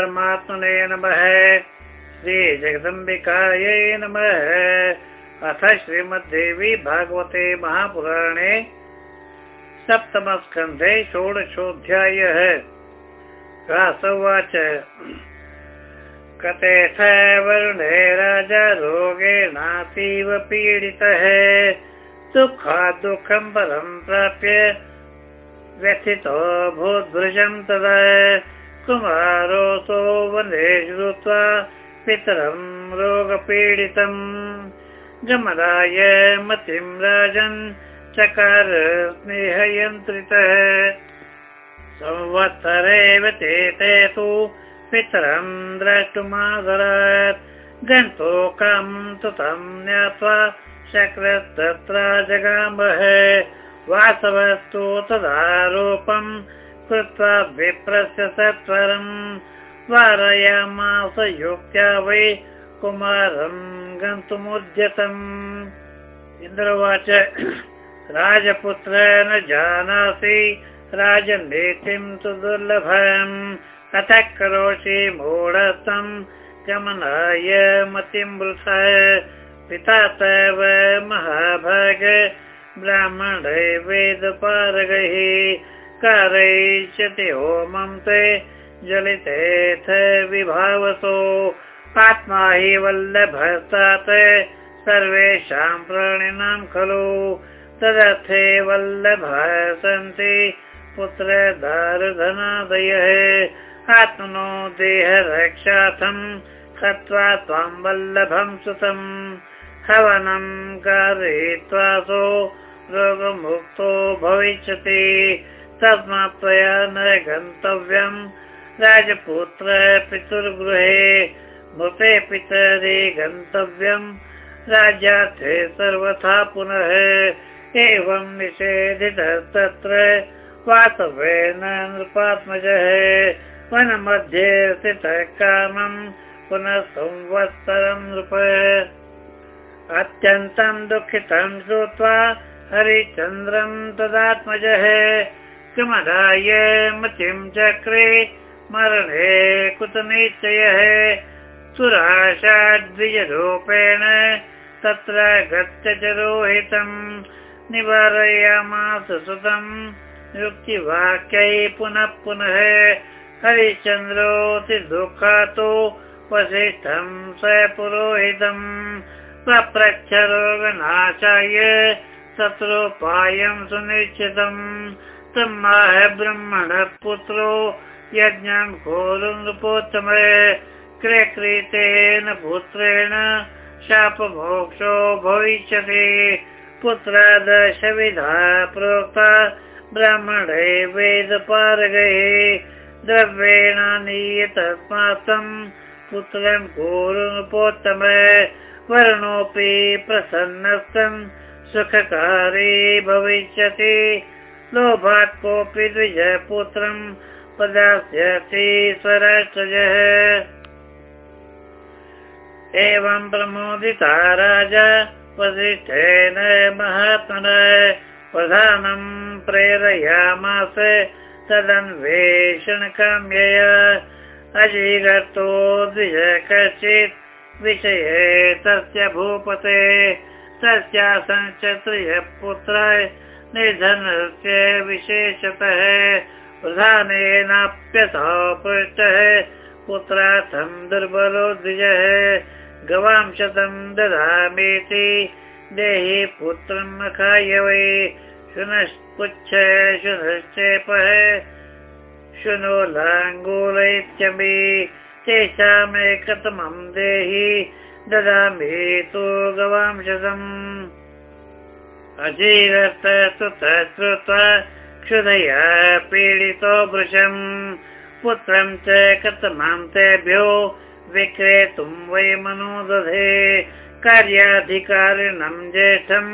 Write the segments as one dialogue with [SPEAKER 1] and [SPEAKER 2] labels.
[SPEAKER 1] परमात्मने नमः। श्रीजगदम्बिकायै नमः। अथ श्रीमद्देवी भागवते महापुराणे सप्तमस्कन्धे षोडशोऽध्यायः। उवाच कथेथ वरुणे राजा रोगेणातीव पीडितः। दुःखात् दुःखं परं प्राप्य व्यथितो भूद्भृशं तदा। कुमारोऽसो वन्दे श्रुत्वा पितरं रोगपीडितम् गमनाय मतिं राजन् चकार स्नेहयन्त्रितः संवत्सरेव ते ते तु पितरं द्रष्टुमादरात्। गन्तोकं तु तं ज्ञात्वा शक्रस्तत्र जगामः वासवस्तु तदारोपम् कृत्वा विप्रस्य सत्वरम् वारयामास युक्त्या वै कुमारम् गन्तुमुद्यतम्। इन्द्रवाच राजपुत्र न जानासि राजनीतिं तु दुर्लभम्। कथः करोषि मूढतम् गमनाय मतिं वृथा पिता तव महाभाग ब्राह्मणे वेदपारगैः कारयिष्यति होमं ते जलितेऽथ विभावसो। आत्मा हि वल्लभस्तात् सर्वेषां प्राणिनां खलु। तदर्थे वल्लभः सन्ति पुत्र दारधनादयः आत्मनो देहरक्षार्थम् हत्वा त्वां वल्लभं सुतम्। हवनं कारयित्वा सो रोगमुक्तो भविष्यति त्वया न गन्तव्यम्। राजपुत्र पितुर्गृहे मृते पितरे गन्तव्यम्। राज्यार्थे सर्वथा पुनः एवं निषेधितः तत्र। वातव्येन नृपात्मजः वनमध्ये स्थितः कामम्। पुनः संवत्सरं नृप। अत्यन्तं दुःखितं श्रुत्वा हरिचन्द्रं तदात्मजः किमदाय मतिं चक्रे मरणे कुतनिश्चयः सुराशाद्विजरूपेण तत्र गत्य च रोहितम् निवारयामास सुतम्। युक्तिवाक्यै पुनः पुनः हरिश्चन्द्रोति दुःखातो वसिष्ठं स पुरोहितम्। पप्रच्छ रोगनाशाय तत्रोपायं सुनिश्चितम् तमाह ब्रह्मणः पुत्रो घोरु नृपोत्तम क्रियक्रीतेन पुत्रेण शापमोक्षो भविष्यति। पुत्रादशविधा प्रोक्ता ब्राह्मणे वेदपारगैः द्रव्येण नीयतस्मात् पुत्रं घोरु नृपोत्तम वर्णोऽपि प्रसन्नस्तम् सुखकारी भविष्यति लोभात् कोऽपि द्विजपुत्रम् पदास्यति स्वराष्ट्रजः। एवं प्रमोदिता राजा वसिष्ठेन महात्मन प्रधानं प्रेरयामास तदन्वेषणकाम्यया अजीगर्तो द्विज कश्चित् विषये तस्य भूपते तस्यासन् पुत्र निधनस्य विशेषतः प्रधानेनाप्यसौ पृष्टः पुत्रार्थं दुर्बलो द्विजः गवां शतं ददामीति देहि पुत्रम् अखाय वै शुनश्पुच्छ शुनश्चेपः शुनो लाङ्गूलयिष्यमि तेषामेकतमं देहि ददामि तु गवां शतम् अजीरत श्रुत्वा क्षुधया पीडितो भृशम् पुत्रं च कथमां तेभ्यो विक्रेतुं वै मनो दधे कार्याधिकारिणं ज्येष्ठं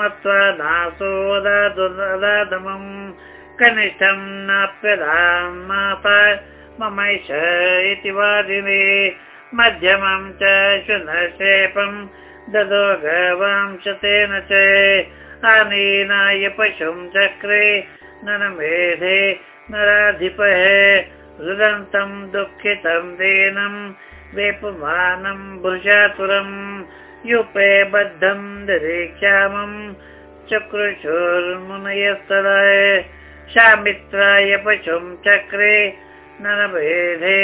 [SPEAKER 1] मत्वा नासो ददादमम् कनिष्ठं नाप्यदां माता ममैष इति वादिने। मध्यमं च शुनशेपं ददो गवांशतेन च आनीनाय पशुं चक्रे नरमेधे नराधिपः रुदन्तं दुःखितं दीनं वेपमानं भुजातुरम् युपे बद्धं निरीक्षामं चक्रुशोर्मुनयस्तराय शामित्राय पशुं चक्रे नरभेदे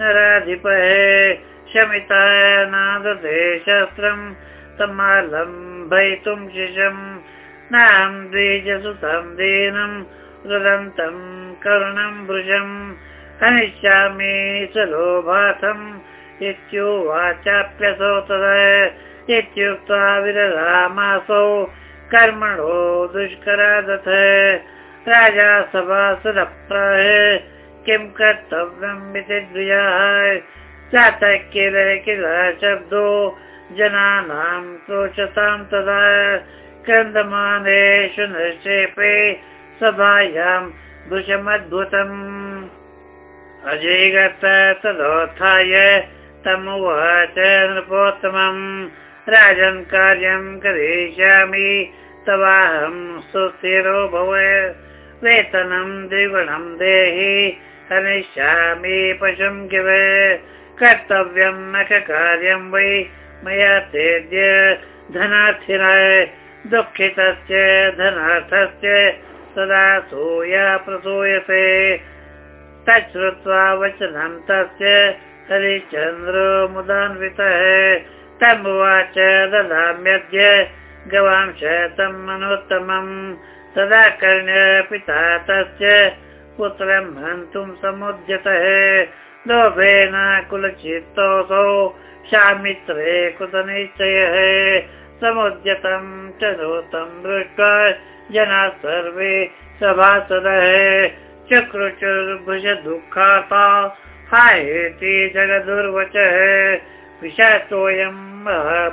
[SPEAKER 1] नराधिपहे शमिताय नादते शस्त्रं समालम्भयितुं शिशम् नाहं द्विजसुतं दीनं रुदन्तं करुणं भृशम् लोभाथम् इत्युवाचाप्यसौ तदा इत्युक्त्वा विदधामासौ कर्मणो दुष्करादथ राजा सभासदप्राह किं कर्तव्यम् इति द्विजाः जातः किल किल शब्दो जनानां तदा क्रन्दमानेषु निक्षेपे सभायां भृशमद्भुतम् अजयगत तदोत्थाय तमुवाच नृपोत्तमम् राजन् कार्यं करिष्यामि तवाहं सुस्थिरो भव। वेतनं द्विगुणं देहि हनिष्यामि पशुं गिव कर्तव्यं न च कार्यं वै मया तेद्य धनार्थिनाय दुःखितस्य धनार्थस्य सदा सूया प्रसूयते तच्छ्रुत्वा वचनं तस्य हरिश्चन्द्रो मुदान्वितः। तमुवाच ददाम्यद्य गवां शतं मनोत्तमम् तदा कर्ण्य पिता तस्य पुत्रं हन्तुं समुद्यतः। लोभेन कुलचित्तोऽसौ शामित्रे कुतनिश्चयः। समुद्यतं च नूतं दृष्ट्वा जनाः सर्वे सभासदः। चक्रुचुर्भुज दुःखाता हायेति जगदुर्वचः। विषातोऽयं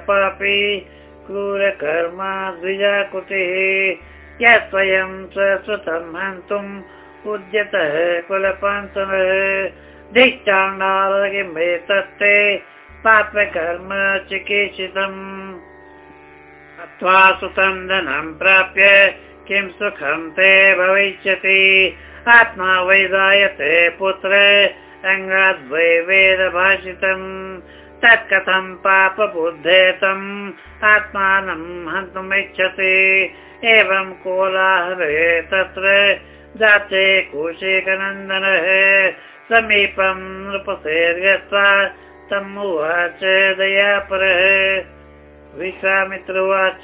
[SPEAKER 1] पापी क्रूरकर्मा द्विजाकृतिः। यः स्वयं स्वसुतं हन्तुम् उद्यतः कुलपान्तनः धिक्चाण्डालकिमेतत्ते पापकर्म चिकीर्षितम्। अथवा सुतं धनं प्राप्य किं सुखं ते भविष्यति। आत्मा वैदायते पुत्र अङ्गाद्वै वेदभाषितम्। तत्कथं पापबुद्धे तम् आत्मानं हन्तुमिच्छति। एवं कोलाहले तत्र जाते कौशिकनन्दनः समीपं नृपसेर्गत्वा तम् उवाच दयापरः विश्वामित्र उवाच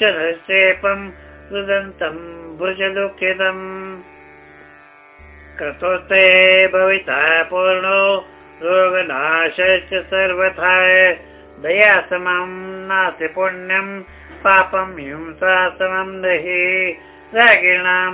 [SPEAKER 1] शरशेपं रुदन्तं भुजदुःखितम् कृतोस्ते भविता पूर्णो रोगनाशश्च सर्वथा। दया समं नास्ति पुण्यं पापं हिंसा समं दहि रागिणां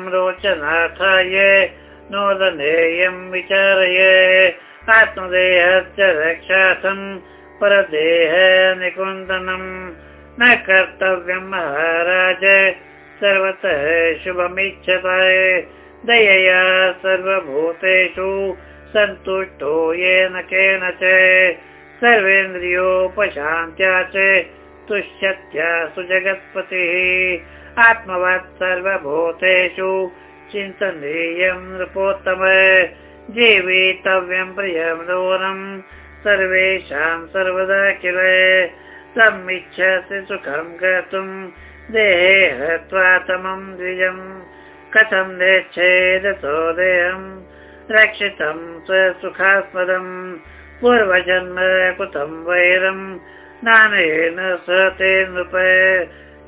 [SPEAKER 1] रोचनार्थाय नोदनेयं विचारय। आत्मदेहस्य रक्षार्थं परदेह निकुन्दनम् न कर्तव्यं महाराज सर्वतः शुभमिच्छत दयया सर्वभूतेषु सन्तुष्टो येन केन च सर्वेन्द्रियोपशान्त्या च तुष्यत्या सुजगत्पतिः। आत्मवत् सर्वभूतेषु चिन्तनीयं नृपोत्तम जीवितव्यं प्रियं नूनम् सर्वेषां सर्वदा किल समिच्छति सुखं कर्तुं देहे हत्वा तमं कथं नेच्छेदतो देहम् रक्षितं स्वसुखास्पदम् पूर्वजन्म कृतं वैरं नानेन स ते नृप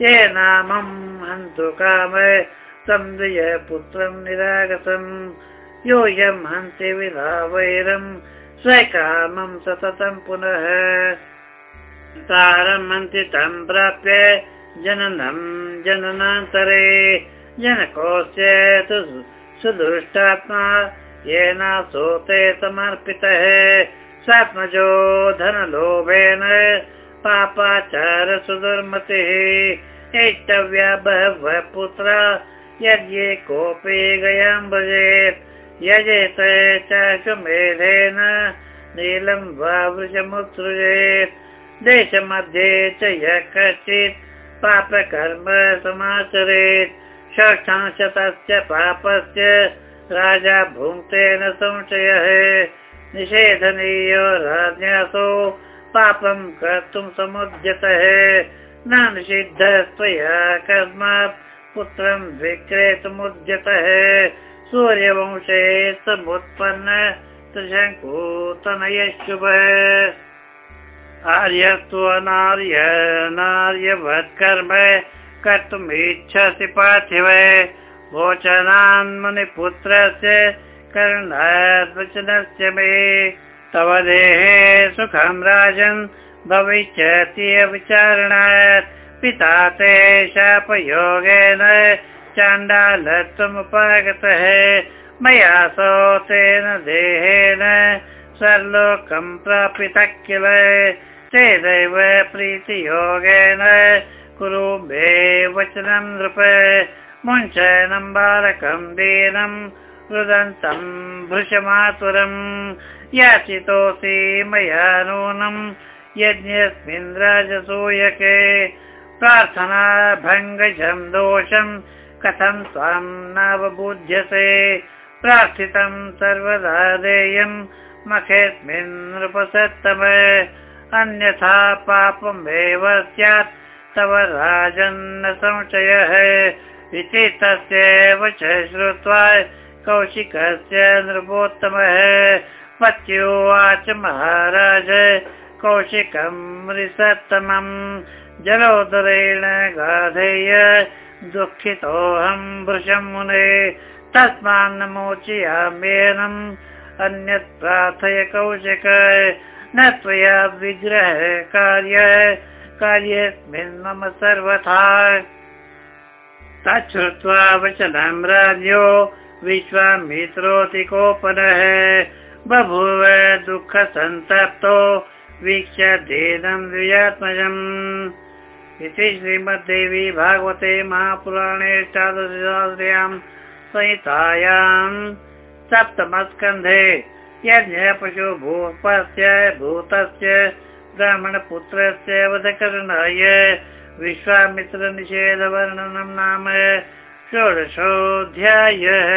[SPEAKER 1] ये नामं हन्तु काम तं द्विजपुत्रं निरागतम् योऽयं हन्ति विना वैरं स्वकामं सततं पुनः। तारं हन्ति तं प्राप्य जननं जननान्तरे जनकोऽस्य सुदुष्टात्मा येन सोते समर्पितः। स्वात्मजो धनलोभेन पापाचार सुदुर्मतिः ऐष्टव्या बहवः पुत्रा यज्ञे कोऽपि गयां भजेत् यजेत चाशुमेधेन नीलं वा वृषमुत्सृजेत् देशमध्ये च यः कश्चित् पापकर्म समाचरेत् षष्ठांशतस्य पापस्य राजा भुङ्क्तेन संशयः। निषेधनीयो राज्ञासो पापं कर्तुं समुद्यतः। न निषिद्धस्त्वया कस्मात् पुत्रं विक्रेतुमुद्यतः सूर्यवंशे समुत्पन्न त्रिशङ्कुतनयशुभः। आर्यस्तु नार्यवत्कर्म कर्तुम् इच्छसि पार्थिव। भोचनान् मुनिपुत्रस्य कर्णाद्वचनस्य मे। तव देहे सुखं राजन् भविष्यति विचारणात् पिता ते शापयोगेन चाण्डालत्वमुपागतः। मया सो तेन देहेन प्रापितः किल। चेदैव प्रीतियोगेन कुरु मे वचनं नृप। मुञ्चनं बालकं दीनं रुदन्तं भृशमातुरम् याचितोऽसि मया नूनं यज्ञस्मिन् राजसूयके प्रार्थना भङ्गजं दोषं कथं त्वां नावबुध्यसे? प्रार्थितं सर्वदा देयं मखेऽस्मिन् नृपसत्तम। अन्यथा पापमेव स्यात् तव राजन्न संशयः। इति तस्यैव च श्रुत्वा कौशिकस्य नृपोत्तमः। पत्युवाच महाराज कौशिकं रिसत्तमम् जलोदरेण गाधेय दुःखितोऽहं भृशं मुने। तस्मान्नमोचयाम्येनम् अन्यत् प्रार्थय कौशिक न त्वया विग्रह कार्य। कार्येऽस्मिन् मम सर्वथा। तच्छ्रुत्वा वचनं राज्यो विश्वामित्रोऽति कोपनः। बभूव दुःखसन्तप्तो वीक्ष्य दीनं द्विजात्मजम् इति श्रीमद्देवी भागवते महापुराणे एकादशसहस्र्यां संहितायाम् सप्तमस्कन्धे यज्ञपशु भूपस्य भूतस्य ब्राह्मणपुत्रस्य वधकरणाय विश्वामित्रनिषेधवर्णनं नाम षोडशोऽध्यायः